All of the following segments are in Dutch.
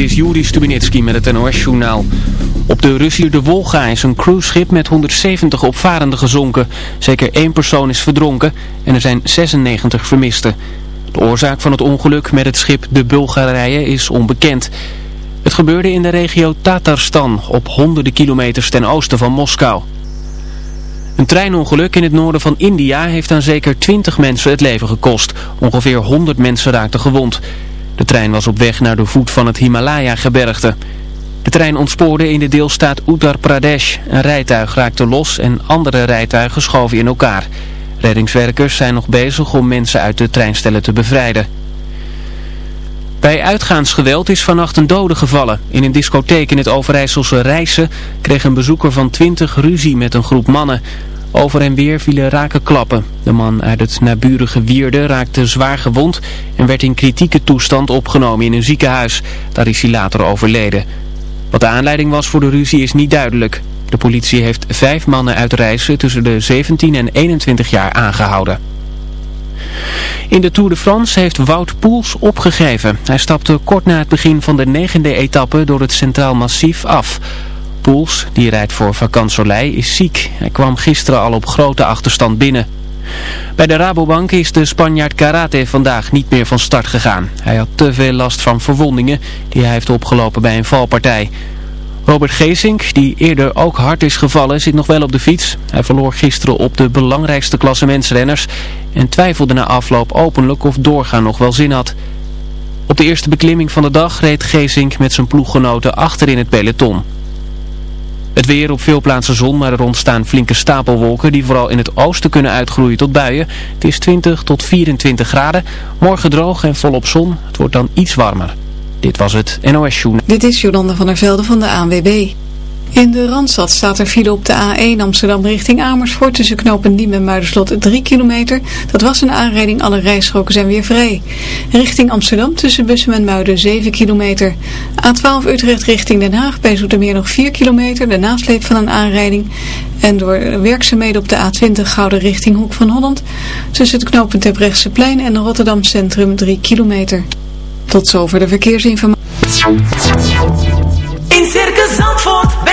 is Juri Stubinitski met het NOS-journaal. Op de Russische de Wolga is een cruiseschip met 170 opvarenden gezonken. Zeker één persoon is verdronken en er zijn 96 vermisten. De oorzaak van het ongeluk met het schip de Bulgarije is onbekend. Het gebeurde in de regio Tatarstan op honderden kilometers ten oosten van Moskou. Een treinongeluk in het noorden van India heeft aan zeker 20 mensen het leven gekost. Ongeveer 100 mensen raakten gewond. De trein was op weg naar de voet van het Himalaya-gebergte. De trein ontspoorde in de deelstaat Uttar Pradesh. Een rijtuig raakte los en andere rijtuigen schoven in elkaar. Reddingswerkers zijn nog bezig om mensen uit de treinstellen te bevrijden. Bij uitgaansgeweld is vannacht een dode gevallen. In een discotheek in het Overijsselse Rijssen kreeg een bezoeker van 20 ruzie met een groep mannen. Over en weer vielen rakenklappen. De man uit het naburige Wierde raakte zwaar gewond en werd in kritieke toestand opgenomen in een ziekenhuis. Daar is hij later overleden. Wat de aanleiding was voor de ruzie is niet duidelijk. De politie heeft vijf mannen uit Rijssen tussen de 17 en 21 jaar aangehouden. In de Tour de France heeft Wout Poels opgegeven. Hij stapte kort na het begin van de negende etappe door het Centraal Massief af. Poels, die rijdt voor Vakant is ziek. Hij kwam gisteren al op grote achterstand binnen. Bij de Rabobank is de Spanjaard Karate vandaag niet meer van start gegaan. Hij had te veel last van verwondingen die hij heeft opgelopen bij een valpartij. Robert Geesink, die eerder ook hard is gevallen, zit nog wel op de fiets. Hij verloor gisteren op de belangrijkste klassementsrenners en twijfelde na afloop openlijk of doorgaan nog wel zin had. Op de eerste beklimming van de dag reed Geesink met zijn ploeggenoten achter in het peloton. Het weer op veel plaatsen zon, maar er ontstaan flinke stapelwolken die vooral in het oosten kunnen uitgroeien tot buien. Het is 20 tot 24 graden, morgen droog en volop zon. Het wordt dan iets warmer. Dit was het NOS Journal. Dit is Jolanda van der Velde van de ANWB. In de Randstad staat er file op de A1 Amsterdam richting Amersfoort tussen knopen Diem en Muiderslot 3 kilometer. Dat was een aanrijding, alle rijstroken zijn weer vrij. Richting Amsterdam tussen Bussum en Muiden 7 kilometer. A12 Utrecht richting Den Haag bij Zoetermeer nog 4 kilometer, de nasleep van een aanrijding. En door werkzaamheden op de A20 Gouden richting Hoek van Holland tussen het knooppunt Terbrechtseplein en Rotterdam Centrum 3 kilometer. Tot zover de verkeersinformatie.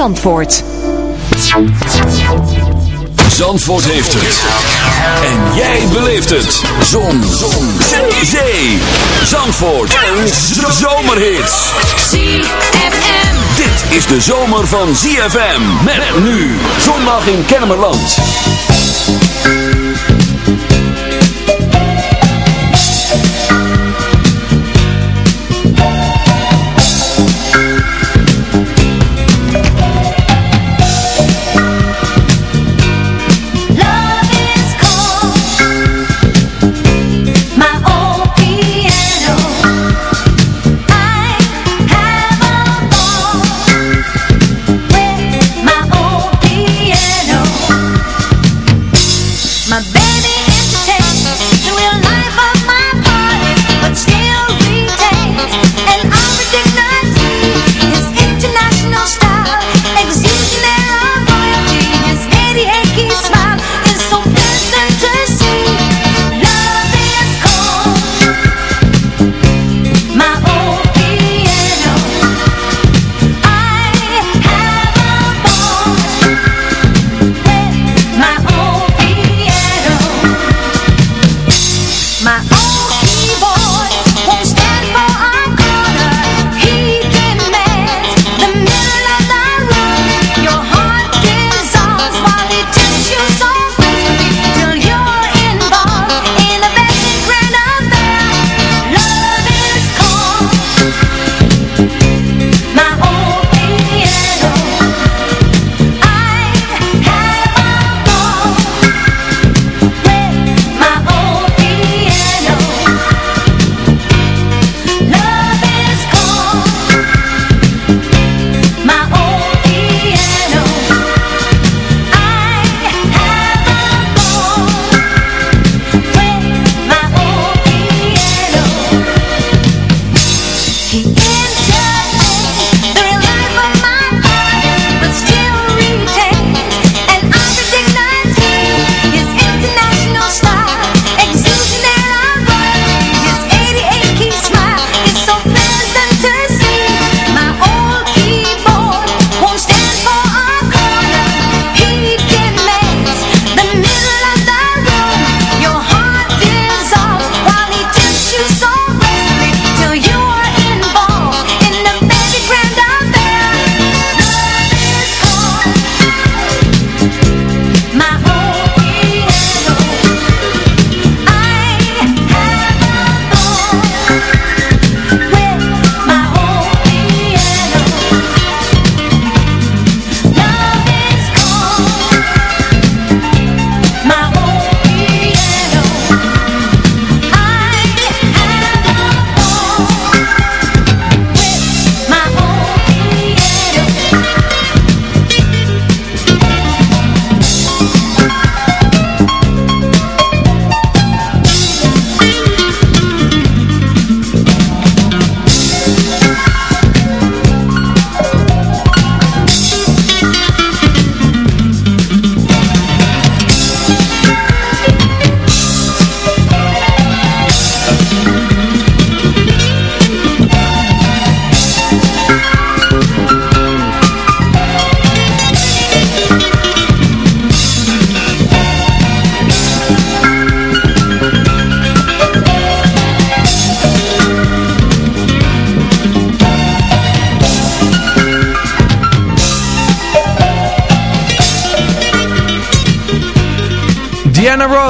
Zandvoort. Zandvoort heeft het. En jij beleeft het. Zon. Zon. Zee. Zee. Zandvoort. Een zomerhit. ZFM. Dit is de zomer van ZFM. Met nu. Zondag in Kennemerland.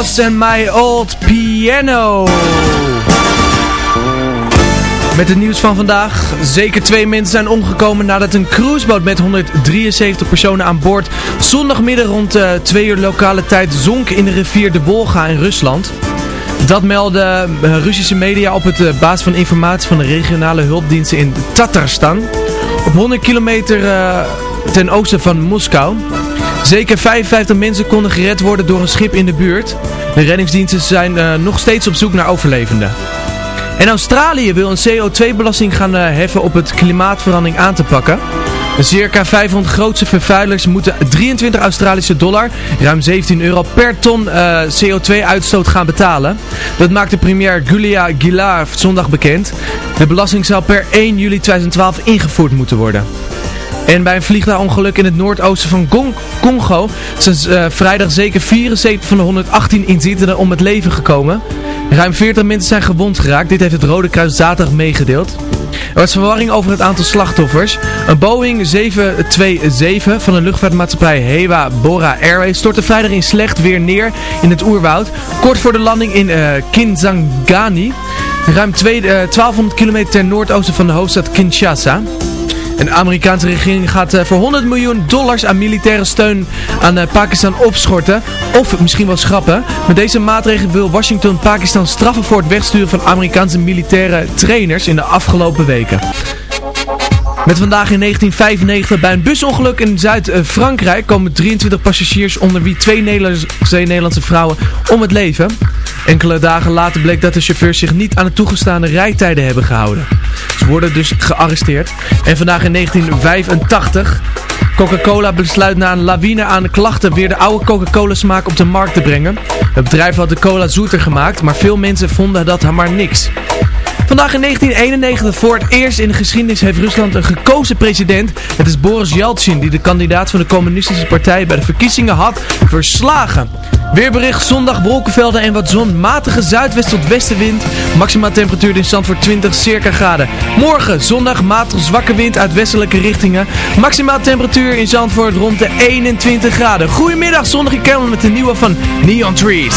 Ross en My Old Piano. Met het nieuws van vandaag. Zeker twee mensen zijn omgekomen nadat een cruiseboot met 173 personen aan boord zondagmiddag rond uh, eh, 2 uur lokale tijd zonk in de rivier de Volga in Rusland. Dat melden uh, Russische media op het uh, basis van informatie van de regionale hulpdiensten in Tatarstan. Op 100 kilometer ten oosten van Moskou. Zeker 55 mensen konden gered worden door een schip in de buurt. De reddingsdiensten zijn uh, nog steeds op zoek naar overlevenden. En Australië wil een CO2-belasting gaan uh, heffen op het klimaatverandering aan te pakken. De circa 500 grootste vervuilers moeten 23 Australische dollar, ruim 17 euro per ton uh, CO2-uitstoot gaan betalen. Dat maakte premier Julia Gillard zondag bekend. De belasting zal per 1 juli 2012 ingevoerd moeten worden. En bij een vliegtuigongeluk in het noordoosten van Congo zijn uh, vrijdag zeker 74 van de 118 inzittenden om het leven gekomen. Ruim 40 mensen zijn gewond geraakt. Dit heeft het Rode Kruis zaterdag meegedeeld. Er was verwarring over het aantal slachtoffers. Een Boeing 727 van de luchtvaartmaatschappij Hewa Bora Airways stortte vrijdag in slecht weer neer in het oerwoud. Kort voor de landing in uh, Kinzangani. Ruim 2, uh, 1200 kilometer ten noordoosten van de hoofdstad Kinshasa. En de Amerikaanse regering gaat uh, voor 100 miljoen dollars aan militaire steun aan uh, Pakistan opschorten. Of misschien wel schrappen. Met deze maatregel wil Washington Pakistan straffen voor het wegsturen van Amerikaanse militaire trainers in de afgelopen weken. Met vandaag in 1995 bij een busongeluk in Zuid-Frankrijk komen 23 passagiers onder wie twee Nederlandse vrouwen om het leven. Enkele dagen later bleek dat de chauffeurs zich niet aan de toegestaande rijtijden hebben gehouden. Ze worden dus gearresteerd. En vandaag in 1985... Coca-Cola besluit na een lawine aan klachten weer de oude Coca-Cola smaak op de markt te brengen. Het bedrijf had de cola zoeter gemaakt, maar veel mensen vonden dat maar niks. Vandaag in 1991 voor het eerst in de geschiedenis heeft Rusland een gekozen president. Het is Boris Yeltsin die de kandidaat van de communistische partij bij de verkiezingen had verslagen. Weerbericht zondag wolkenvelden en wat zon. Matige zuidwest tot westenwind. Maximaal temperatuur in stand voor 20 circa graden. Morgen zondag matig zwakke wind uit westelijke richtingen. Maximaal temperatuur in Zandvoort rond de 21 graden. Goedemiddag zondag in Kermel met de nieuwe van Neon Trees.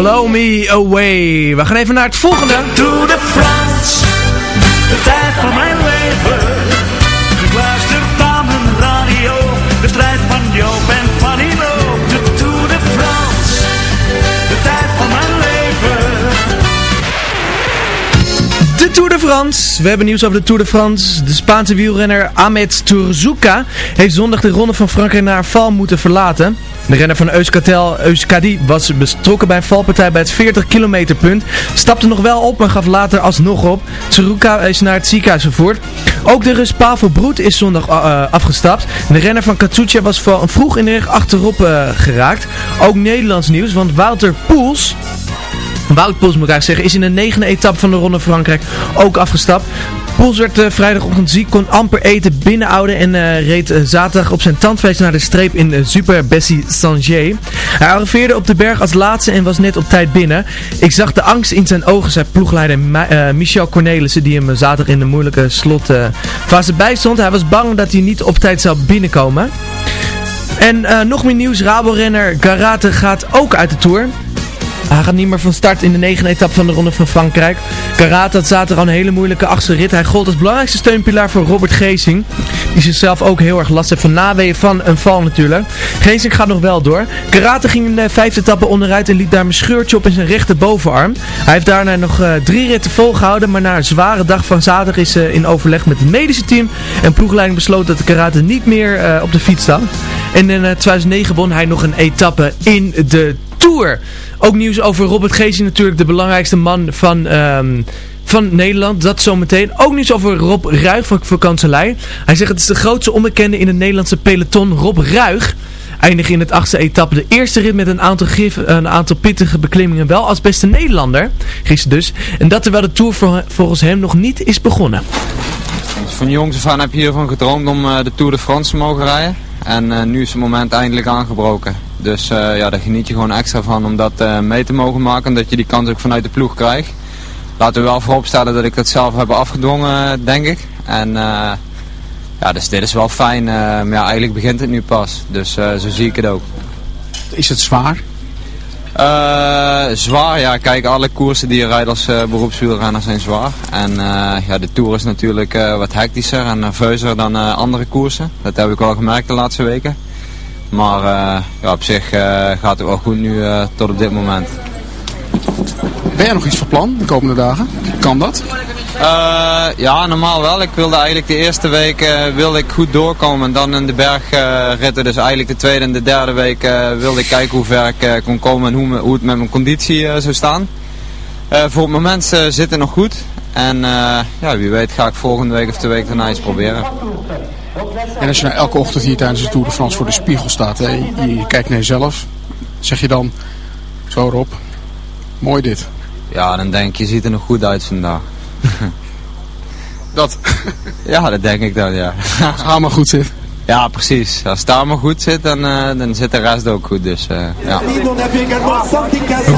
Blow Me Away. We gaan even naar het volgende. Tour de France, de tijd van mijn leven. Ik luister aan mijn radio, de strijd van Joop en Fanny Loop. De Tour de France, de tijd van mijn leven. De Tour de France. We hebben nieuws over de Tour de France. De Spaanse wielrenner Ahmed Turzuka heeft zondag de ronde van Frankrijk naar val moeten verlaten. De renner van Euskaltel, Euskadi, was betrokken bij een valpartij bij het 40 kilometer punt. Stapte nog wel op, maar gaf later alsnog op. Tsuruka is naar het ziekenhuis. Ook de Rus Pavel Broed is zondag eh, afgestapt. De renner van Katsucha was vroeg in de rug achterop eh, geraakt. Ook Nederlands nieuws, want Wouter Poels... Wout Poels moet ik eigenlijk zeggen, is in de negende etappe van de Ronde Frankrijk ook afgestapt. Poels werd eh, vrijdagochtend ziek, kon amper eten binnenhouden en eh, reed eh, zaterdag op zijn tandvlees naar de streep in Super Bessie Sanger. Hij arriveerde op de berg als laatste en was net op tijd binnen. Ik zag de angst in zijn ogen, zei ploegleider Michel Cornelissen, die hem zaterdag in de moeilijke slotfase bijstond. Hij was bang dat hij niet op tijd zou binnenkomen. En nog meer nieuws, Rabo-renner Garate gaat ook uit de Tour. Hij gaat niet meer van start in de negende etappe van de Ronde van Frankrijk. Karate had zaterdag een hele moeilijke achtste rit. Hij gold als belangrijkste steunpilaar voor Robert Geesing. Die zichzelf ook heel erg last heeft van naweeën van een val natuurlijk. Geesing gaat nog wel door. Karate ging in de vijfde etappe onderuit en liet daar een scheurtje op in zijn rechterbovenarm. Hij heeft daarna nog eh, drie ritten volgehouden. Maar na een zware dag van zaterdag is eh, in overleg met het medische team. En ploegleiding besloot dat de karate niet meer eh, op de fiets staat. En in eh, 2009 won hij nog een etappe in de Tour. Ook nieuws over Robert Geesing natuurlijk, de belangrijkste man van, ehm, van Nederland. Dat zometeen. Ook nieuws over Rob Ruig van Vakantselij. Hij zegt het is de grootste onbekende in het Nederlandse peloton. Rob Ruig eindigde in het achtste etappe de eerste rit met een aantal, een aantal pittige beklimmingen wel als beste Nederlander. Gisteren dus. En dat terwijl de Tour volgens hem nog niet is begonnen. Van jongs af aan heb je hiervan gedroomd om eh, de Tour de France te mogen rijden. En eh, nu is het moment eindelijk aangebroken. Dus eh, ja, daar geniet je gewoon extra van om dat eh, mee te mogen maken. En dat je die kans ook vanuit de ploeg krijgt. Laten we wel vooropstellen dat ik dat zelf heb afgedwongen, denk ik. En ja, dus dit is wel fijn. maar ja, eigenlijk begint het nu pas. Dus zo zie ik het ook. Is het zwaar? Eh, zwaar, ja. Kijk, alle koersen die je rijdt als eh, beroepswielrenner zijn zwaar. En eh, ja, de Tour is natuurlijk wat hectischer en nerveuzer dan andere koersen. Dat heb ik wel gemerkt de laatste weken. Maar ja, op zich gaat het wel goed nu tot op dit moment. Ben jij nog iets van plan de komende dagen? Kan dat? Eh, ja, normaal wel. Ik wilde eigenlijk de eerste week eh, wilde ik goed doorkomen. En dan in de bergritten, dus eigenlijk de tweede en de derde week, eh, wilde ik kijken hoe ver ik eh, kon komen en hoe, me- hoe het met mijn conditie eh, zou staan. Eh, voor het moment eh, zit het nog goed. En eh, ja, wie weet ga ik volgende week of de week daarna iets proberen. En als je nou elke ochtend hier tijdens de Tour de France voor de spiegel staat, hè, je, je kijkt naar jezelf, zeg je dan, zo Rob, mooi dit. Ja, dan denk je, je ziet er nog goed uit vandaag. Dat? Ja, dat denk ik dan, ja. Als het allemaal goed zit. Ja, precies. Als het allemaal goed zit, dan, eh, dan zit de rest ook goed. Dus eh, ja.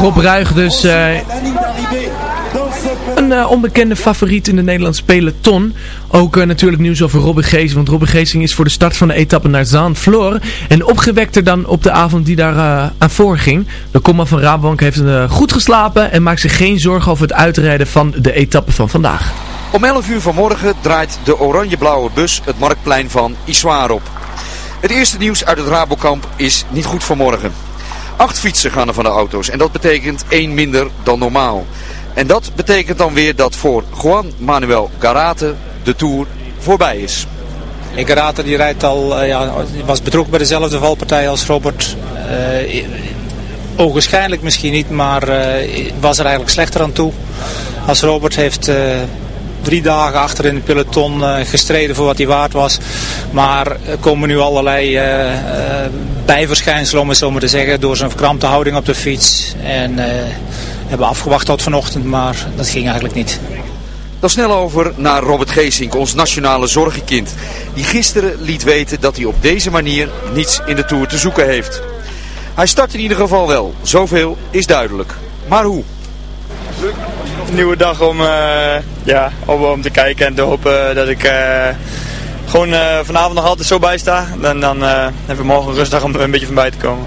Rob Ruig dus eh, een eh, onbekende favoriet in de Nederlandse peloton. Ook eh, natuurlijk nieuws over Robin Geesing. Want Robin Geesing is voor de start van de etappe naar Zaan-Floor. En opgewekter dan op de avond die daar eh, aan voorging. De komma van Rabobank heeft goed geslapen en maakt zich geen zorgen over het uitrijden van de etappe van vandaag. Om 11 uur vanmorgen draait de oranje-blauwe bus het marktplein van Iswaar op. Het eerste nieuws uit het Rabokamp is niet goed voor morgen. Acht fietsen gaan er van de auto's en dat betekent één minder dan normaal. En dat betekent dan weer dat voor Juan Manuel Garate de Tour voorbij is. En Garata die rijdt al, eh, ja, was betrokken bij dezelfde valpartij als Robert. Ogenschijnlijk misschien niet, maar eh, was er eigenlijk slechter aan toe. Als Robert heeft drie dagen achter in het peloton gestreden voor wat hij waard was. Maar er komen nu allerlei bijverschijnselen, om het zo maar te zeggen, door zijn verkrampte houding op de fiets. En hebben afgewacht tot vanochtend, maar dat ging eigenlijk niet. Dan snel over naar Robert Geesink, ons nationale zorgenkind. Die gisteren liet weten dat hij op deze manier niets in de Tour te zoeken heeft. Hij start in ieder geval wel, zoveel is duidelijk. Maar hoe? Een nieuwe dag om, eh, ja, om, om te kijken en te hopen dat ik eh, gewoon eh, vanavond nog altijd zo bij sta. En dan heb ik morgen een rustdag om er een beetje van bij te komen.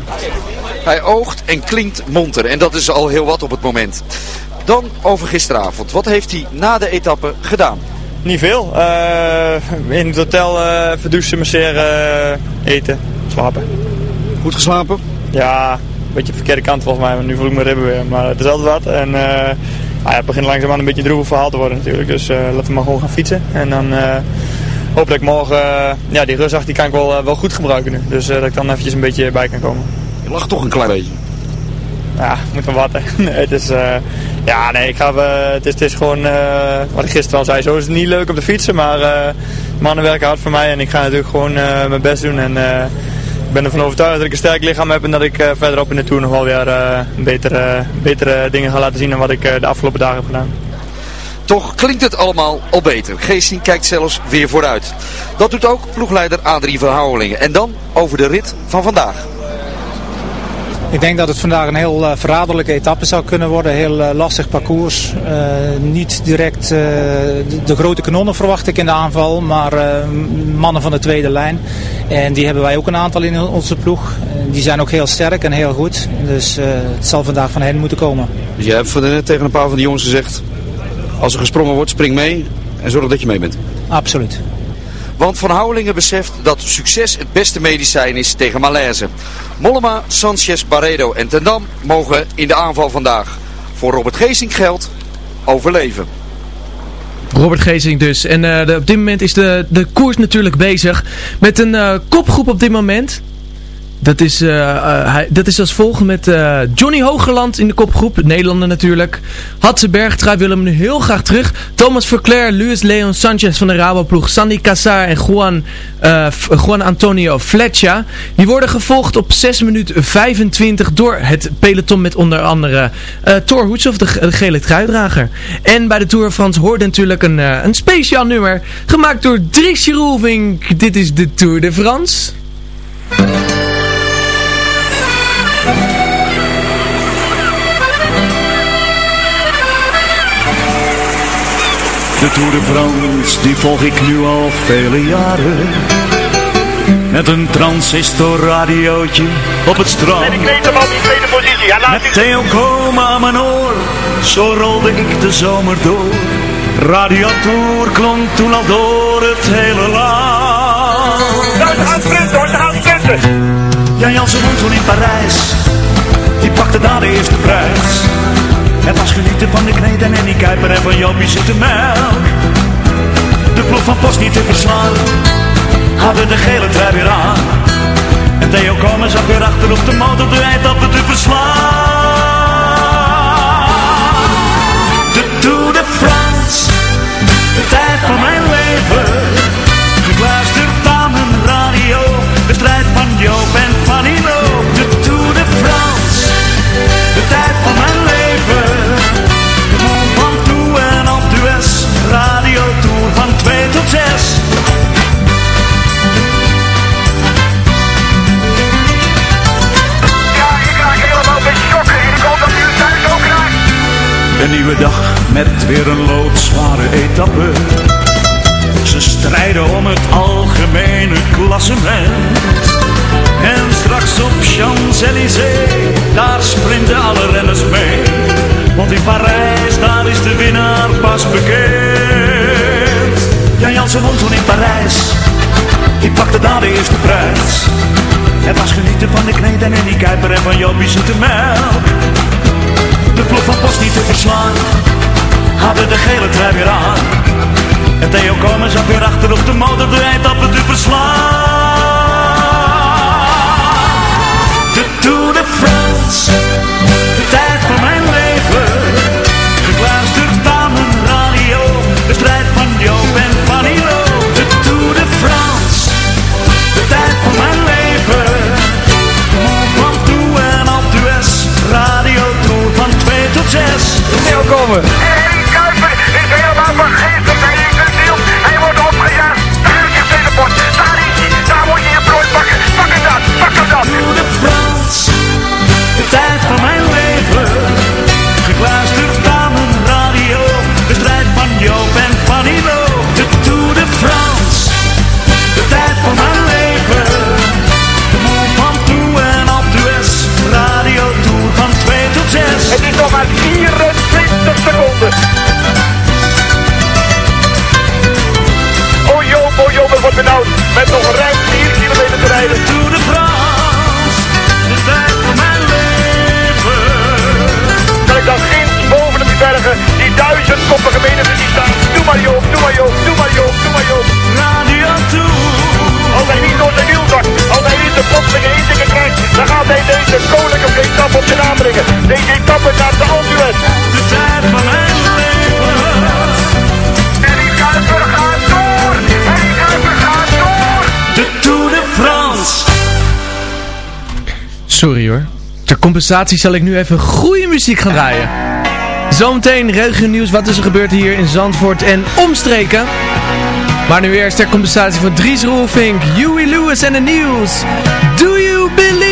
Hij oogt en klinkt monter en dat is al heel wat op het moment. Dan over gisteravond. Wat heeft hij na de etappe gedaan? Niet veel. in het hotel even douchen, masseren, eten, slapen. Goed geslapen? Ja, een beetje de verkeerde kant volgens mij, want nu voel ik mijn ribben weer. Maar het is altijd wat. En uh, nou ja, het begint langzaamaan een beetje een droevig verhaal te worden natuurlijk. Dus uh, laten we maar gewoon gaan fietsen. En dan uh, hoop dat ik morgen, ja die rustdag die kan ik wel, wel goed gebruiken nu. Dus dat ik dan eventjes een beetje bij kan komen. Je lacht toch een klein beetje? Ja, moet maar wat nee, het is, ja nee, ik ga, het, is, het is gewoon, wat ik gisteren al zei, zo is het niet leuk op de fietsen. Maar mannen werken hard voor mij en ik ga natuurlijk gewoon mijn best doen. En, ik ben ervan overtuigd dat ik een sterk lichaam heb en dat ik verderop in de Tour nog wel weer betere, betere dingen ga laten zien dan wat ik de afgelopen dagen heb gedaan. Toch klinkt het allemaal al beter. Geesting kijkt zelfs weer vooruit. Dat doet ook ploegleider Adrie Verhouwelingen. En dan over de rit van vandaag. Ik denk dat het vandaag een heel uh, verraderlijke etappe zou kunnen worden. Een heel uh, lastig parcours. Uh, niet direct de, de, grote kanonnen verwacht ik in de aanval, maar mannen van de tweede lijn. En die hebben wij ook een aantal in onze ploeg. Die zijn ook heel sterk en heel goed. Dus het zal vandaag van hen moeten komen. Dus jij hebt net tegen een paar van die jongens gezegd, als er gesprongen wordt, spring mee en zorg dat je mee bent. Absoluut. Want Van Houwelingen beseft dat succes het beste medicijn is tegen malaise. Mollema, Sanchez, Barredo en Tendam mogen in de aanval vandaag. Voor Robert Geesink geldt overleven. Robert Geesink dus. En uh, de, op dit moment is de, de koers natuurlijk bezig met een uh, kopgroep op dit moment. Dat is, uh, uh, hij, dat is als volgt met uh, Johnny Hogerland in de kopgroep. Nederlander natuurlijk. Hadse Bergtrui willen hem nu heel graag terug. Thomas Verclair, Luis Leon Sanchez van de Raboploeg. Sandy Cassar en Juan, Juan Antonio Fletcher. Die worden gevolgd op 6 minuten 25 door het peloton met onder andere Thor Hoetshoff, de, de gele truidrager. En bij de Tour de France hoort natuurlijk een, een speciaal nummer. Gemaakt door Dries Roelvink. Dit is de Tour de France. De Tour de France, die volg ik nu al vele jaren. Met een transistorradiootje op het strand. En ik weet hem al die tweede positie. Ja, Met Theo Koma aan mijn oor, zo rolde ik de zomer door. Radio Tour klonk toen al door het hele land. Ze gaan sprinten hoor. Jan Jansen woont toen in Parijs, die pakte daar de eerste prijs. Het was genieten van de kneden en die kuiper en van Jopie zitten melk. De ploeg van Post niet te verslaan, hadden de gele trui weer aan. En Theo Komen zat weer achter op de motor de eindappen te verslaan. De Tour de France, de tijd van mijn leven. Ik luister aan mijn radio, de strijd van Joop en Fanny Een nieuwe dag met weer een loodzware etappe. Ze strijden om het algemene klassement. En straks op Champs-Élysées, daar sprinten alle renners mee. Want in Parijs, daar is de winnaar pas bekend. Jan Jansen won toen in Parijs, die pakte daar de eerste prijs. Het was genieten van de kneden en die kuiper en van Jopie zoete melk. De ploeg van Post niet te verslaan, hadden de gele trui weer aan. En Theo Komen zat weer achter op de motor de eindappen te verslaan. De Tour de France, komen. Henny Kuiper is helemaal vergeten. Hij is een ziel. Hij wordt opgejaagd. Daar is de. Daar is hij. Daar moet je je brood pakken. Pak hem dan. Pak hem dan. Tour de France, de tijd van mijn leven. Gekluisterd aan mijn radio, de strijd van Joop en Loo. De Tour de France, de tijd van mijn leven. De mond van toe en op de US, radio Tour van 2 tot 6. Het is nog maar 24 seconden. Oh Joop, oh het wordt benauwd. Met nog ruim 4 kilometer te rijden. Tour de France, de tijd van mijn leven. Kan ik dan ginds boven die bergen, die duizendkoppige menigte die staan. Doe maar Joop, doe maar Joop, doe maar Joop, doe maar Joop. Radio Tour. Als hij niet door zijn wiel zakt, de plotselinge inzikken krijgt, dan gaat hij deze koninklijke etappe op zijn naam brengen. Deze etappe naar de Alduet. De tijd van mijn leven. En die Kuiper gaat door. En die Kuiper gaat door. De Tour de France. Sorry hoor. Ter compensatie zal ik nu even goede muziek gaan draaien. Zometeen regio nieuws wat is er gebeurd hier in Zandvoort en omstreken. Maar nu eerst ter compensatie van Dries Roelvink, Huey Lewis en de nieuws. Do you believe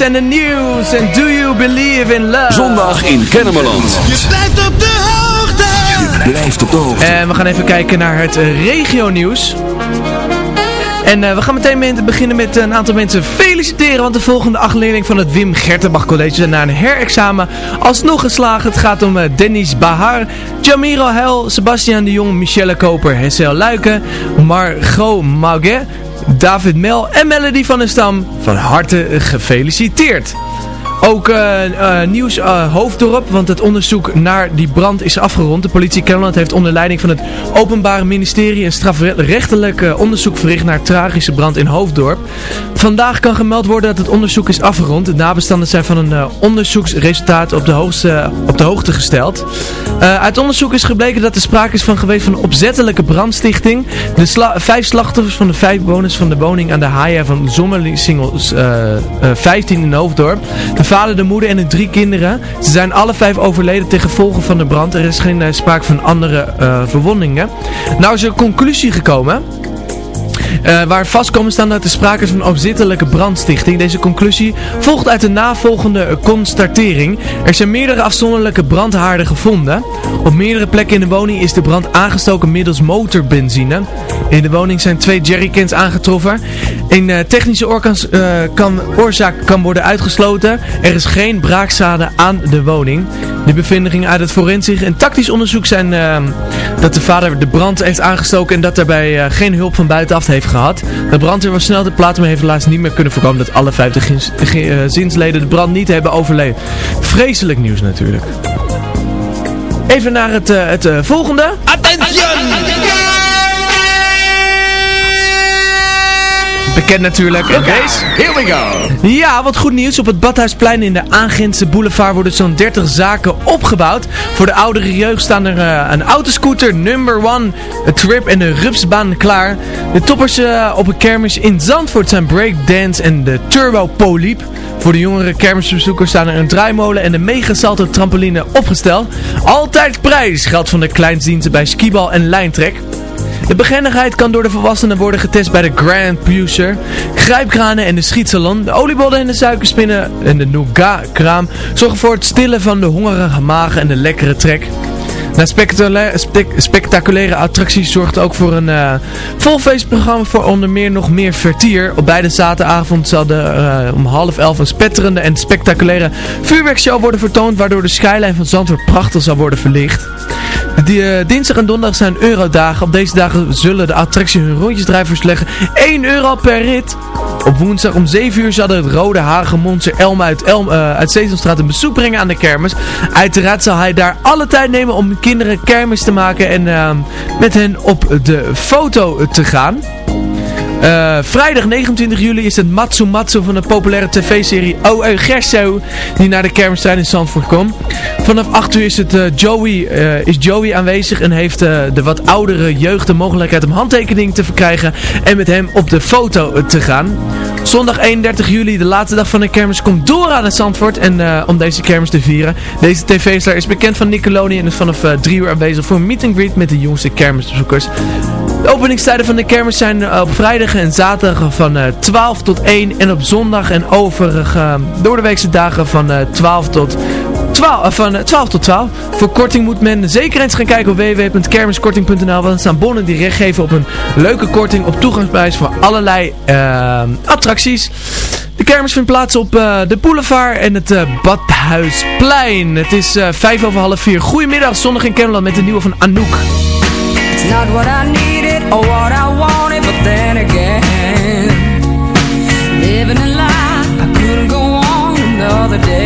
En de nieuws. En Do You Believe in Love? Zondag in Kennemerland. Je blijft op de hoogte. Blijft op de hoogte. En we gaan even kijken naar het regio nieuws. En eh, we gaan meteen met- beginnen met een aantal mensen feliciteren. Want de volgende acht leerling van het Wim Gertenbach College zijn na een herexamen alsnog geslaagd. Het gaat om eh, Dennis Bahar, Jamiro Heil, Sebastian de Jong, Michelle Koper, Hessel Luiken, Margot Mauguet, David Mel en Melody van der Stam. Van harte gefeliciteerd. Ook eh, eh, nieuws eh, Hoofddorp, want het onderzoek naar die brand is afgerond. De politie Kennemerland heeft onder leiding van het Openbaar Ministerie een strafrechtelijk onderzoek verricht naar tragische brand in Hoofddorp. Vandaag kan gemeld worden dat het onderzoek is afgerond. De nabestaanden zijn van een onderzoeksresultaat op de, hoogste, op de hoogte gesteld. Uit onderzoek is gebleken dat er sprake is van geweest van een opzettelijke brandstichting. De vijf slachtoffers van de vijf bewoners van de woning aan de Haya van Zommersingels eh, eh, 15 in Hoofddorp. Vader, de moeder en de drie kinderen. Ze zijn alle vijf overleden ten gevolge van de brand. Er is geen eh, sprake van andere eh, verwondingen. Nou is er een conclusie gekomen. Eh, waar vast komen staan dat er sprake is van opzittelijke brandstichting. Deze conclusie volgt uit de navolgende constatering. Er zijn meerdere afzonderlijke brandhaarden gevonden. Op meerdere plekken in de woning is de brand aangestoken middels motorbenzine. In de woning zijn twee jerrycans aangetroffen. Een eh, technische oorkans, eh, kan, oorzaak kan worden uitgesloten. Er is geen braakschade aan de woning. De bevindingen uit het forensisch en tactisch onderzoek zijn dat de vader de brand heeft aangestoken en dat daarbij geen hulp van buitenaf heeft gehad. De brandweer was snel ter plaatse, maar heeft helaas niet meer kunnen voorkomen dat alle 50 gins- ge- eh, zinsleden de brand niet hebben overleefd. Vreselijk nieuws natuurlijk. Even naar het, eh, het eh, volgende. Bekend natuurlijk. Deze? Here we go. Ja, wat goed nieuws. Op het Badhuisplein in de aangrenzende boulevard worden zo'n 30 zaken opgebouwd. Voor de oudere jeugd staan er eh, een autoscooter, number one, een trip en een rupsbaan klaar. De toppers eh, op een kermis in Zandvoort zijn breakdance en de turbo poliep. Voor de jongere kermisbezoekers staan er een draaimolen en de mega salto trampoline opgesteld. Altijd prijs geldt van de kleinstdiensten bij skibal en lijntrek. De beginnigheid kan door de volwassenen worden getest bij de Grand Pucer, grijpkranen en de schietsalon. De oliebollen en de suikerspinnen en de nougat-kraam zorgen voor het stillen van de hongerige magen en de lekkere trek. Na spectaculaire, spec- spectaculaire attracties zorgt ook voor een eh vol feestprogramma voor onder meer nog meer vertier. Op beide zaterdagavond zal er eh, om half elf een spetterende en spectaculaire vuurwerkshow worden vertoond, waardoor de skyline van Zandvoort prachtig zal worden verlicht. Die, eh, dinsdag en donderdag zijn eurodagen. Op deze dagen zullen de attracties hun rondjesdrijvers leggen 1 euro per rit. Op woensdag om 7 uur zal het rode hagemonster Elm uit, Elm, eh, uit Sesamstraat een bezoek brengen aan de kermis. Uiteraard zal hij daar alle tijd nemen om kinderen kermis te maken en eh, met hen op de foto te gaan. Eh, vrijdag 29 juli is het Matsu Matsu van de populaire tv-serie O.E. Gerso die naar de kermistrein in Zandvoort komt. Vanaf 8 uur is, het, eh, Joey, eh, is Joey aanwezig en heeft de wat oudere jeugd de mogelijkheid om handtekening te verkrijgen en met hem op de foto te gaan. Zondag 31 juli, de laatste dag van de kermis, komt Dora naar Zandvoort en, om deze kermis te vieren. Deze tv-star is bekend van Nickelodeon en is vanaf 3 uur aanwezig voor een meet and greet met de jongste kermisbezoekers. De openingstijden van de kermis zijn eh, op vrijdag en zaterdag van eh, 12 tot 1 en op zondag en overige uh, doordeweekse dagen van eh, 12 tot 12, eh, van eh, 12 tot 12. Voor korting moet men zeker eens gaan kijken op www.kermiskorting.nl want er staan bonnen die recht geven op een leuke korting op toegangsprijs voor allerlei eh, attracties. De kermis vindt plaats op eh, de boulevard en het eh, Badhuisplein. Het is eh, vijf over half vier. Goedemiddag, zondag in Kennemerland met de nieuwe van Anouk. Or what I wanted, but then again, living a lie, I couldn't go on another day.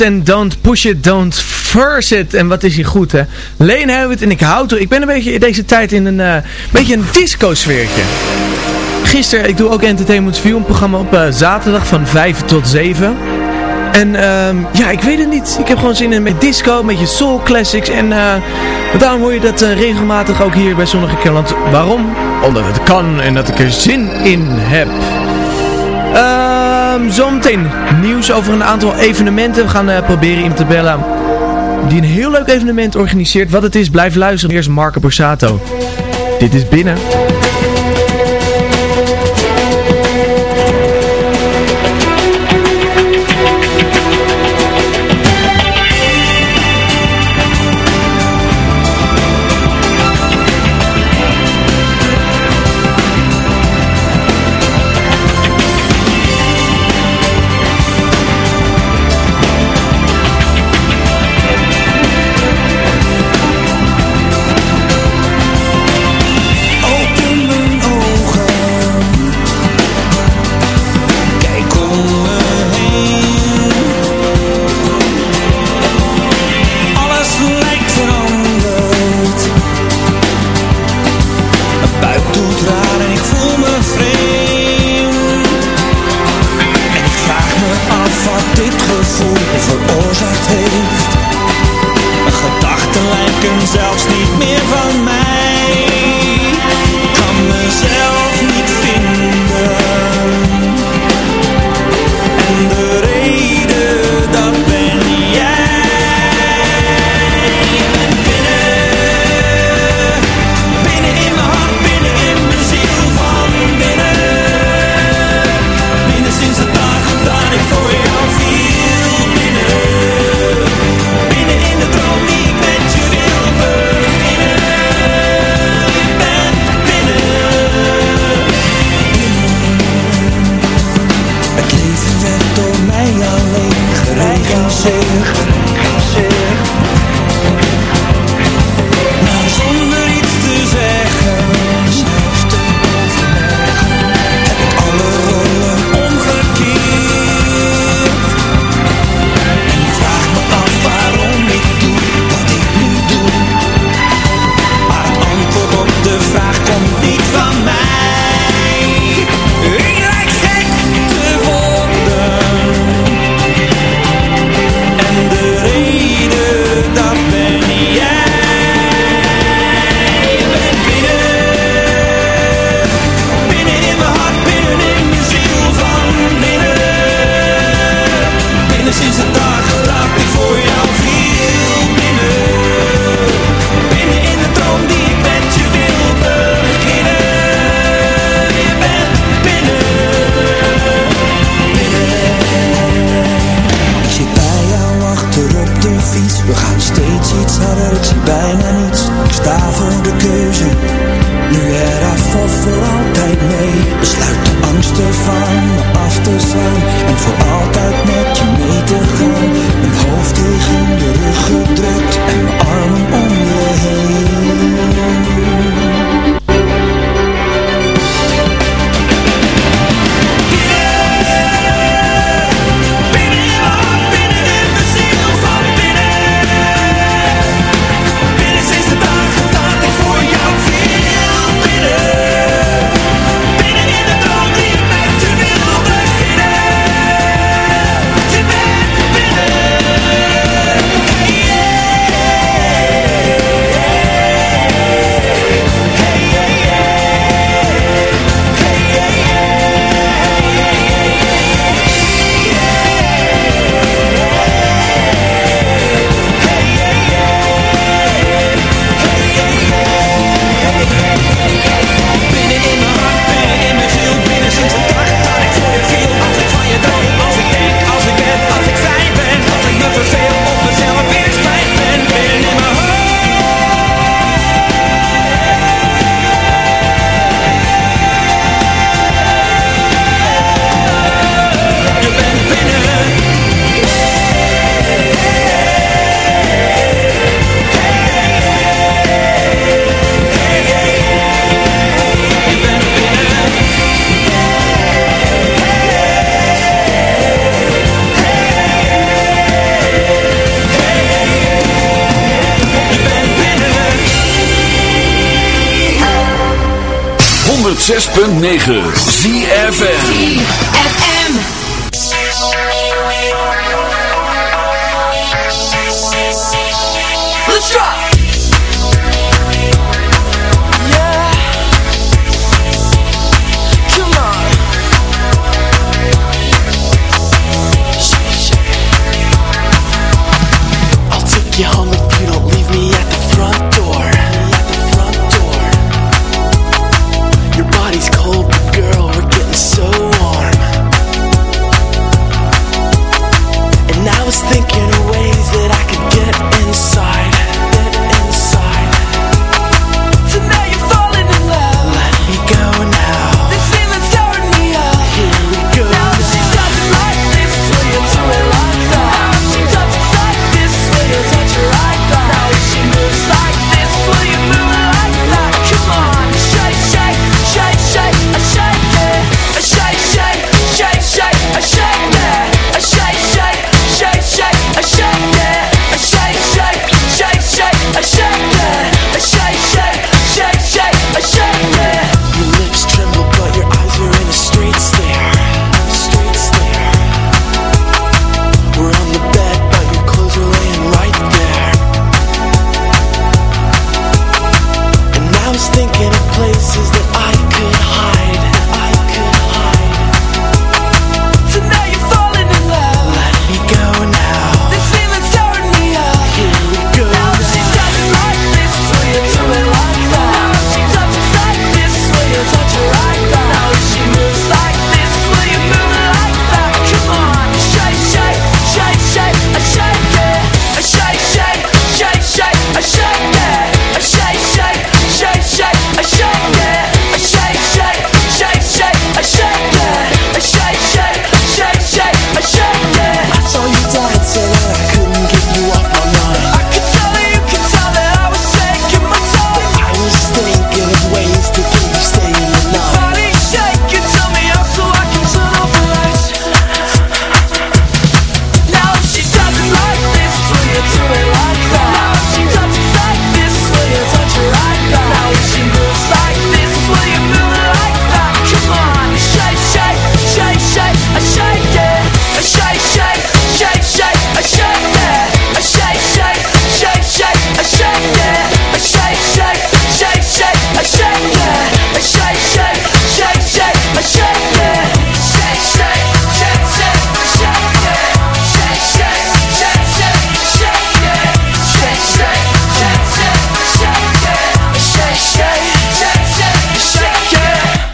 En Don't Push It, Don't Force It. En wat is hier goed, hè? Leen Hewitt en ik houd er. Ik ben een beetje deze tijd in een uh, beetje een disco-sfeertje. Gisteren, ik doe ook Entertainment View, een programma op eh, zaterdag van 5 tot 7. En ehm, ja, ik weet het niet. Ik heb gewoon zin in met disco, met je soul classics. En eh, daarom hoor je dat regelmatig ook hier bij Zonnige Kelland. Waarom? Omdat het kan en dat ik er zin in heb. Um, zometeen nieuws over een aantal evenementen. We gaan eh, proberen in te bellen die een heel leuk evenement organiseert. Wat het is, blijf luisteren. Eerst Marco Borsato. Dit is binnen.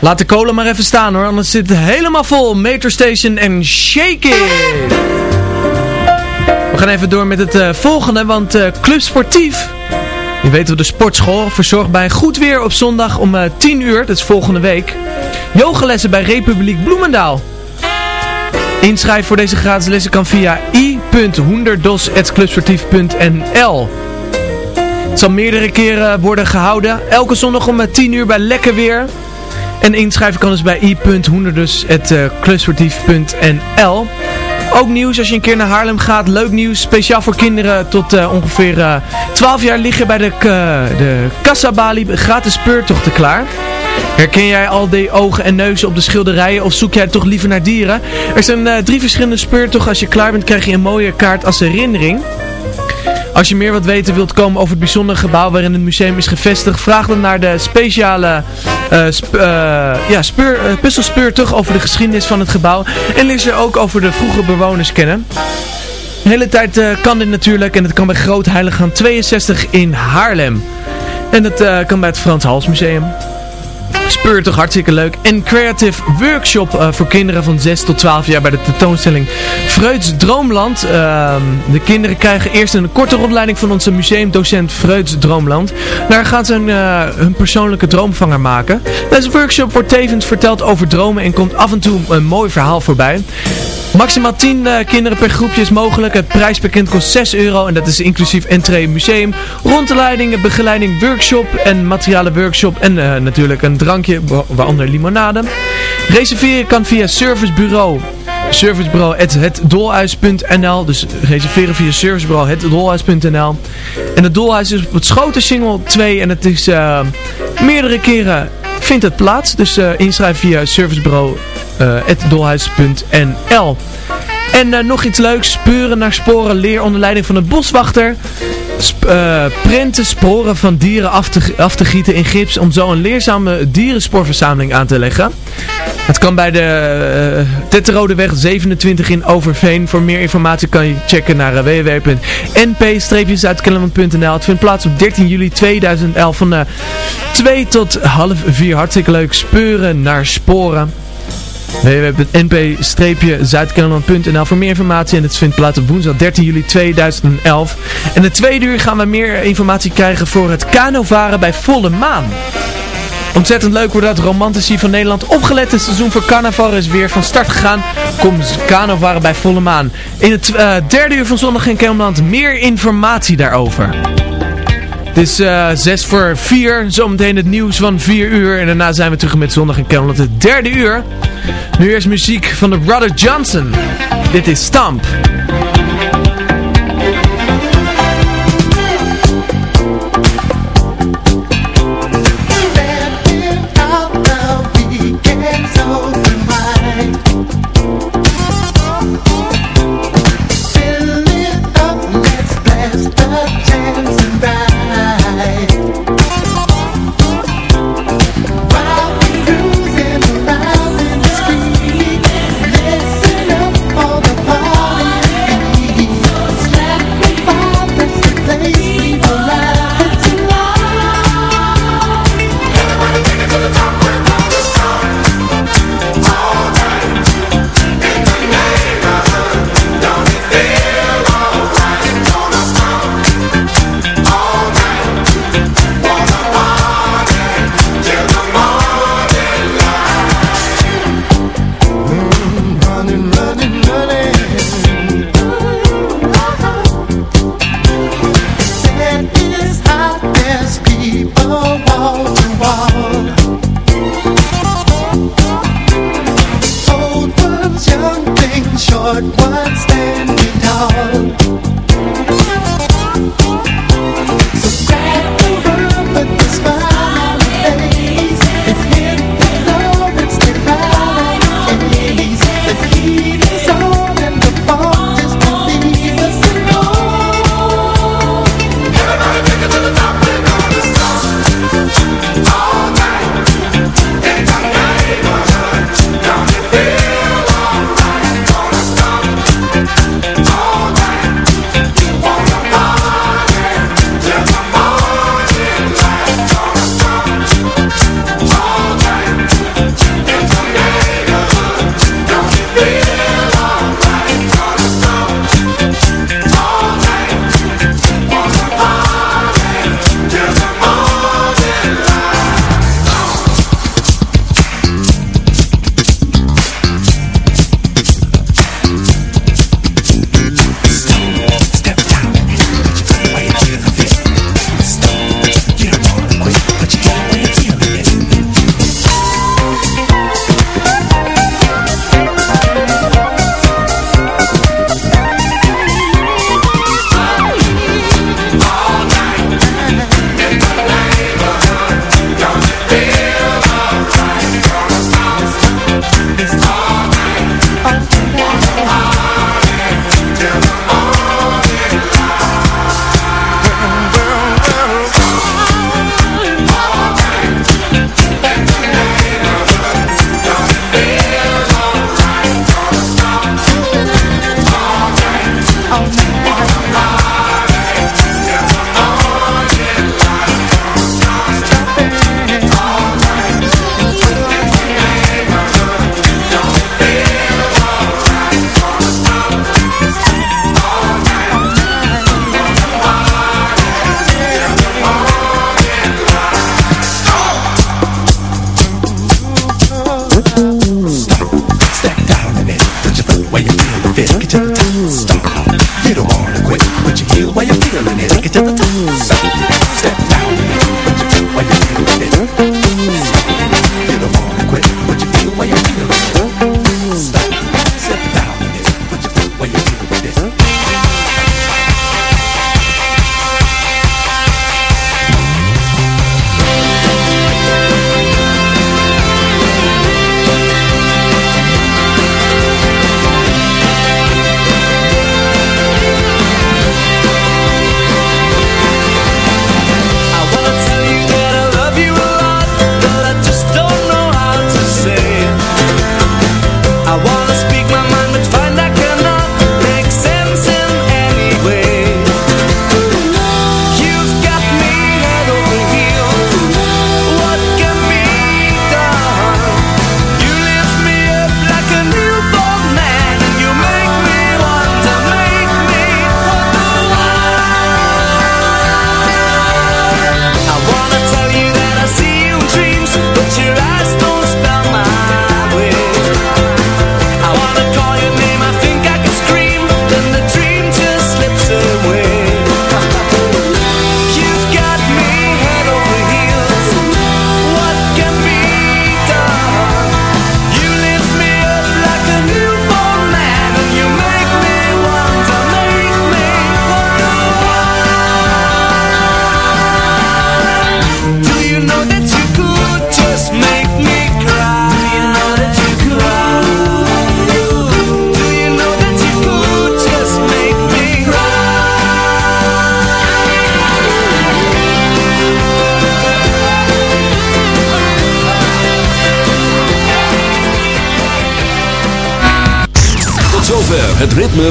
Laat de kolen maar even staan hoor, anders zit het helemaal vol. Metro Station en Shake It! We gaan even door met het eh, volgende, want eh, Club Sportief, je weet wel de sportschool, verzorgt bij goed weer op zondag om eh 10 uur, dat is volgende week, yogalessen bij Republiek Bloemendaal. Inschrijven voor deze gratis lessen kan via i.hoenderdos.clubsportief.nl Het zal meerdere keren worden gehouden, elke zondag om 10 uur bij lekker weer. En inschrijven kan dus bij i.hoenderdus.clubsportief.nl Ook nieuws als je een keer naar Haarlem gaat. Leuk nieuws. Speciaal voor kinderen tot eh, ongeveer eh 12 jaar liggen bij de, k- de Kassabali gratis speurtochten klaar. Herken jij al die ogen en neuzen op de schilderijen of zoek jij toch liever naar dieren? Er zijn eh, drie verschillende speurtochten. Als je klaar bent krijg je een mooie kaart als herinnering. Als je meer wat weten wilt komen over het bijzondere gebouw waarin het museum is gevestigd, vraag dan naar de speciale sp- eh, ja, speur, eh, puzzelspeurtocht over de geschiedenis van het gebouw. En lees er ook over de vroege bewoners kennen. De hele tijd kan dit natuurlijk en het kan bij Groot Heiligaan 62 in Haarlem. En dat kan bij het Frans Hals Museum. Speurtocht hartstikke leuk. En Creative Workshop eh, voor kinderen van 6 tot 12 jaar bij de tentoonstelling Freuds Droomland. Ehm, de kinderen krijgen eerst een korte rondleiding van onze museumdocent Freuds Droomland. Daar gaan ze eh, hun persoonlijke droomvanger maken. Deze workshop wordt tevens verteld over dromen en komt af en toe een mooi verhaal voorbij. Maximaal 10 eh, kinderen per groepje is mogelijk. Het prijspakket kost 6 euro en dat is inclusief entree museum, rondleiding, begeleiding, workshop en materialen workshop en natuurlijk een drankje, wa- waaronder limonade. Reserveren kan via servicebureau servicebureau hetdolhuis.nl Dus reserveren via servicebureau hetdolhuis.nl En het Dolhuis is op het Schoten Single 2 en het is eh, meerdere keren vindt het plaats. Dus eh, inschrijf via servicebureau uh, dolhuis.nl. En eh, nog iets leuks. Speuren naar sporen. Leer onder leiding van de boswachter. Sp uh, prenten sporen van dieren af te, af te gieten in gips. Om zo een leerzame dierenspoorverzameling aan te leggen. Het kan bij de uh, Tetterodeweg 27 in Overveen. Voor meer informatie kan je checken naar www.np-zuidkellerman.nl Het vindt plaats op 13 juli 2011 van uh, 2 tot half 4. Hartstikke leuk. Speuren naar sporen www.np-zuidkennemerland.nl voor meer informatie. En het vindt plaats op woensdag 13 juli 2011. En de tweede uur gaan we meer informatie krijgen voor het kanovaren bij volle maan. Ontzettend leuk hoe dat romantici van Nederland opgelet. Het seizoen voor carnaval is weer van start gegaan. Kom kanovaren bij volle maan. In het uh, derde uur van Zondag in Kelmland meer informatie daarover. Het is uh, 6 voor 4. Zometeen het nieuws van 4 uur. En daarna zijn we terug met Zondag in Kelmland. Het derde uur. Nu eerst muziek van de Brother Johnson. Dit is Stamp.